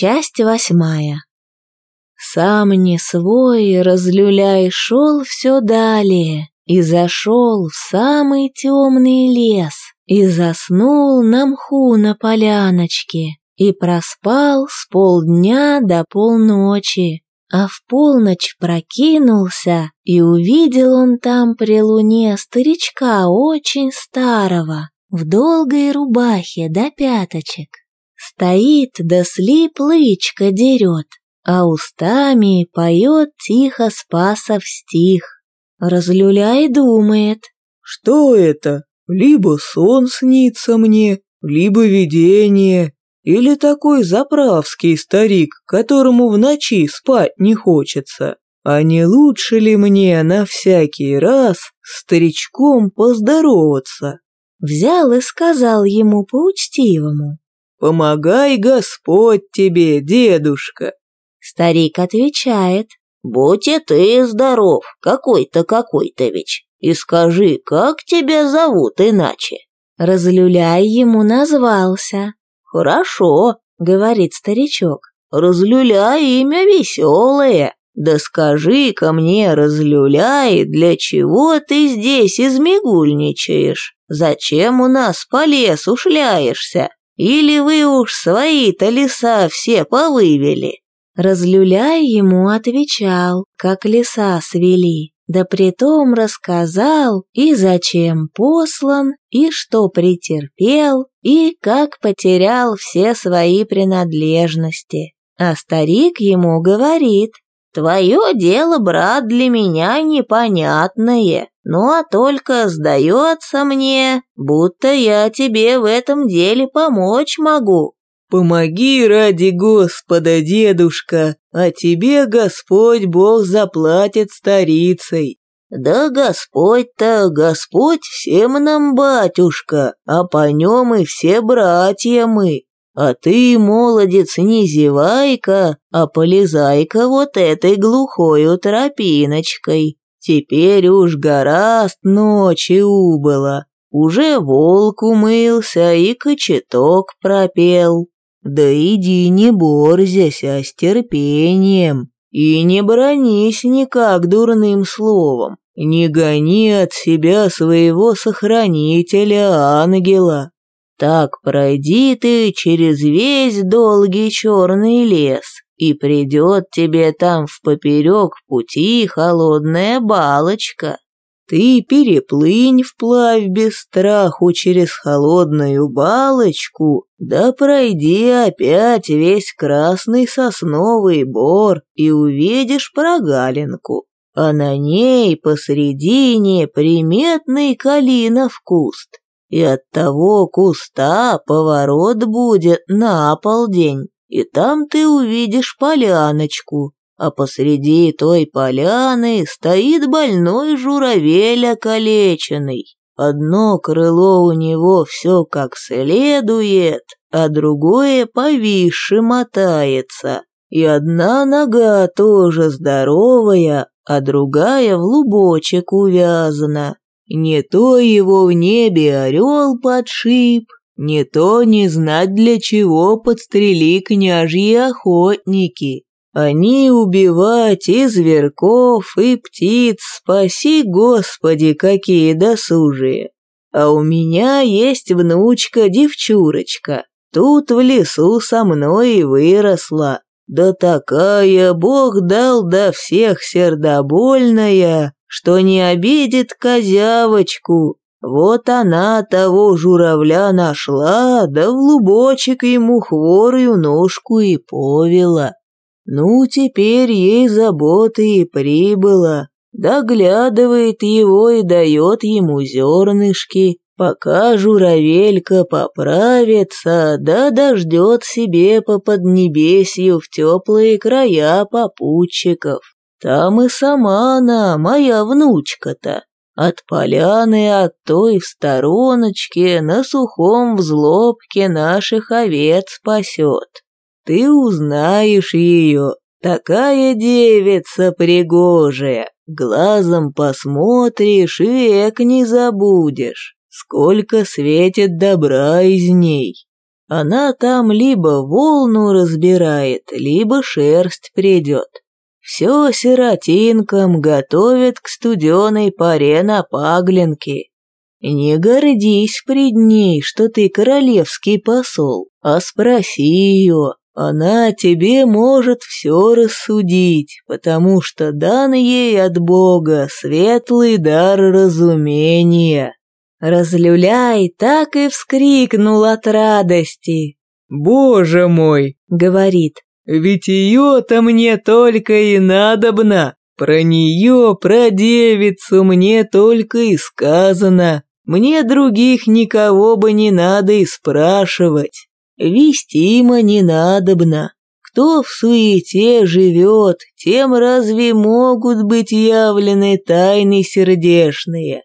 Часть восьмая. Сам не свой, разлюляй, шел все далее, и зашел в самый темный лес, и заснул на мху на поляночке, и проспал с полдня до полночи, а в полночь прокинулся, и увидел он там при луне старичка очень старого, в долгой рубахе до пяточек. Стоит да слип лычка дерет, а устами поет тихо Спасов стих. Разлюляй думает. Что это? Либо сон снится мне, либо видение, или такой заправский старик, которому в ночи спать не хочется. А не лучше ли мне на всякий раз старичком поздороваться? Взял и сказал ему по-учтивому. «Помогай Господь тебе, дедушка!» Старик отвечает. «Будь и ты здоров, какой-то какой-то-вич, и скажи, как тебя зовут иначе?» Разлюляй ему назвался. «Хорошо», — говорит старичок, — «разлюляй имя веселое. Да скажи-ка мне, разлюляй, для чего ты здесь измигульничаешь? Зачем у нас по лесу шляешься? Или вы уж свои-то леса все повывели?» Разлюляй ему отвечал, как леса свели, да притом рассказал, и зачем послан, и что претерпел, и как потерял все свои принадлежности. А старик ему говорит, «Твое дело, брат, для меня непонятное, ну а только сдается мне, будто я тебе в этом деле помочь могу». «Помоги ради Господа, дедушка, а тебе Господь Бог заплатит старицей». «Да Господь-то, Господь всем нам батюшка, а по нем и все братья мы. А ты, молодец, не зевай-ка, а полезай-ка вот этой глухою тропиночкой. Теперь уж гораст ночи убыло, уже волк умылся и кочеток пропел. Да иди не борзясь, а с терпением, и не бронись никак дурным словом, не гони от себя своего сохранителя ангела. Так пройди ты через весь долгий черный лес, и придет тебе там в поперек пути холодная балочка. Ты переплынь вплавь без страху через холодную балочку, да пройди опять весь красный сосновый бор и увидишь прогалинку, а на ней посредине приметный калинов куст, и от того куста поворот будет на полдень, и там ты увидишь поляночку, а посреди той поляны стоит больной журавель околеченный. Одно крыло у него все как следует, а другое повисше мотается. И одна нога тоже здоровая, а другая в лубочек увязана. Не то его в небе орел подшип, не то не знать для чего подстрели княжьи охотники. Они убивать и зверков, и птиц, спаси, Господи, какие досужие. А у меня есть внучка-девчурочка, тут в лесу со мной и выросла. Да такая Бог дал до всех сердобольная, что не обидит козявочку. Вот она того журавля нашла, да в лубочек ему хворую ножку и повела. Ну, теперь ей заботы и прибыло. Доглядывает его и дает ему зернышки, пока журавелька поправится, да дождет себе по поднебесью в теплые края попутчиков. Там и сама она, моя внучка-то, от поляны от той в стороночке на сухом взлобке наших овец пасет. Ты узнаешь ее, такая девица пригожая, глазом посмотришь и эк не забудешь, сколько светит добра из ней. Она там либо волну разбирает, либо шерсть придет. Все сиротинкам готовят к студеной паре на паглинке. Не гордись пред ней, что ты королевский посол, а спроси ее, она тебе может все рассудить, потому что дан ей от Бога светлый дар разумения. Разлюляй так и вскрикнул от радости. «Боже мой!» — говорит. «Ведь ее-то мне только и надобно. Про нее, про девицу мне только и сказано. Мне других никого бы не надо и спрашивать». Вестимо не надобно. Кто в суете живет, тем разве могут быть явлены тайны сердешные?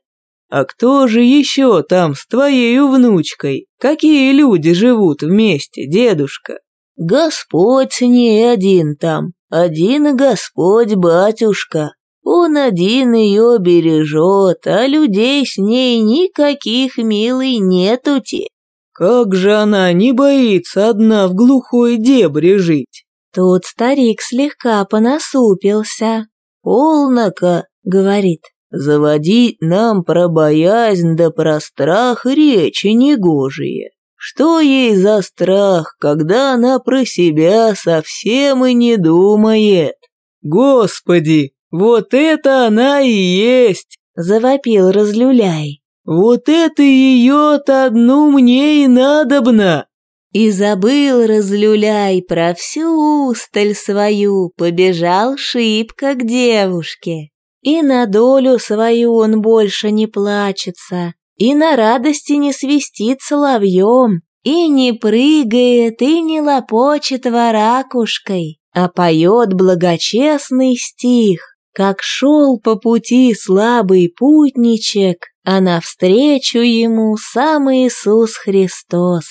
А кто же еще там с твоей внучкой? Какие люди живут вместе, дедушка? Господь не один там, один Господь батюшка. Он один ее бережет, а людей с ней никаких, милый, нетути. Как же она не боится одна в глухой дебре жить? Тут старик слегка понасупился. «Полнока», — говорит, — «заводить нам про боязнь да про страх речи негожие. Что ей за страх, когда она про себя совсем и не думает?» «Господи, вот это она и есть!» — завопил разлюляй. Вот это ее-то одну мне и надобно!» И забыл разлюляй про всю усталь свою, побежал шибко к девушке. И на долю свою он больше не плачется, и на радости не свистит соловьем, и не прыгает, и не лопочет воракушкой, а поет благочестный стих, как шел по пути слабый путничек, а навстречу ему сам Иисус Христос.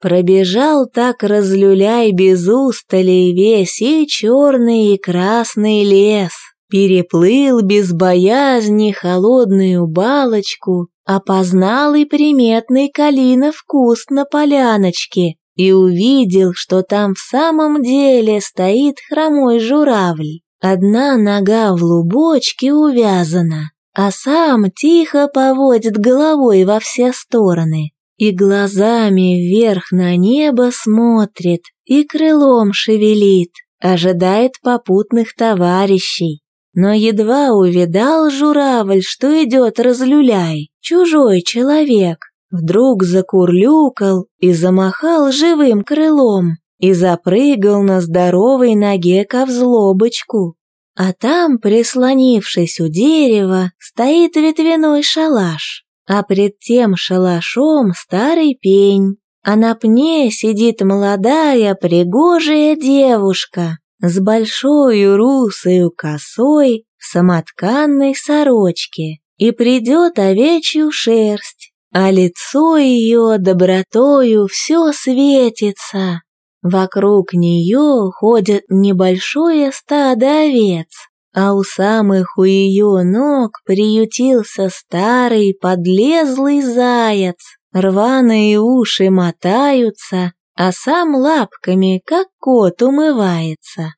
Пробежал так разлюляй без устали весь и черный, и красный лес, переплыл без боязни холодную балочку, опознал и приметный калинов куст на поляночке и увидел, что там в самом деле стоит хромой журавль. Одна нога в лубочке увязана, а сам тихо поводит головой во все стороны и глазами вверх на небо смотрит и крылом шевелит, ожидает попутных товарищей. Но едва увидал журавль, что идет разлюляй, чужой человек, вдруг закурлюкал и замахал живым крылом и запрыгал на здоровой ноге ковзлобочку. А там, прислонившись у дерева, стоит ветвяной шалаш, а пред тем шалашом старый пень, а на пне сидит молодая пригожая девушка с большой русою косой в самотканной сорочке и придет овечью шерсть, а лицо ее добротою все светится, Вокруг нее ходит небольшое стадо овец, а у самых у ее ног приютился старый подлезлый заяц. Рваные уши мотаются, а сам лапками, как кот, умывается.